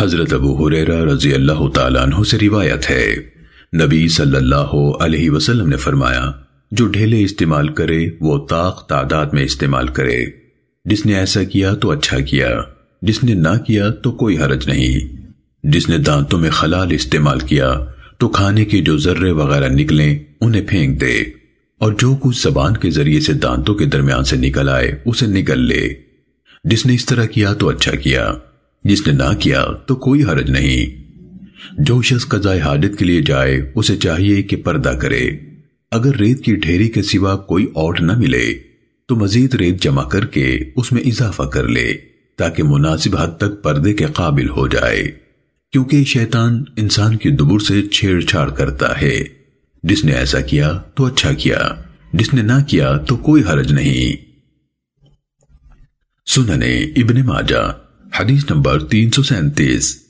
حضرت ابو حریرہ رضی اللہ تعالیٰ عنہ سے روایت ہے۔ نبی صلی اللہ علیہ وسلم نے فرمایا، جو ڈھیلے استعمال کرے، وہ طاق تعداد میں استعمال کرے۔ جس نے ایسا کیا تو اچھا کیا، جس نے نہ کیا تو کوئی حرج نہیں۔ جس نے دانتوں میں خلال استعمال کیا تو کھانے کے جو ذرے وغیرہ نکلیں، انہیں پھینک دے۔ اور جو کچھ زبان کے ذریعے سے دانتوں کے درمیان سے نکل آئے، اسے نکل لے۔ جس نے اس طرح کیا تو اچھا کیا۔ جس نے نہ کیا تو کوئی حرج نہیں۔ جو شخص قضاء حاجت کے لیے جائے، اسے چاہیے کہ پردہ کرے۔ اگر ریت کی ڈھیری کے سوا کوئی اوٹ نہ ملے، تو مزید ریت جمع کر کے اس میں اضافہ کر لے، تاکہ مناسب حد تک پردے کے قابل ہو جائے۔ کیونکہ شیطان انسان کی دبر سے چھیڑ چھاڑ کرتا ہے۔ جس نے ایسا کیا تو اچھا کیا، جس نے نہ کیا تو کوئی حرج نہیں۔ سننے ابن ماجا حديث نمبر تین سو سینتیس۔